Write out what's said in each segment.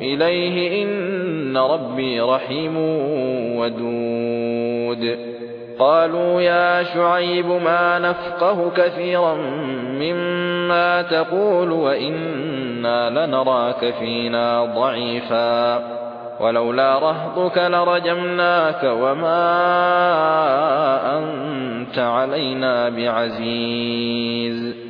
إليه إن ربي رحيم ودود. قالوا يا شعيب ما نفقه كثيرا مما تقول وإنا لنراك فينا ضعيفا. ولولا رهضك لرجمناك وما أنت علينا بعزيز.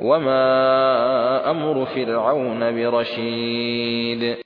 وما أمر فرعون برشيد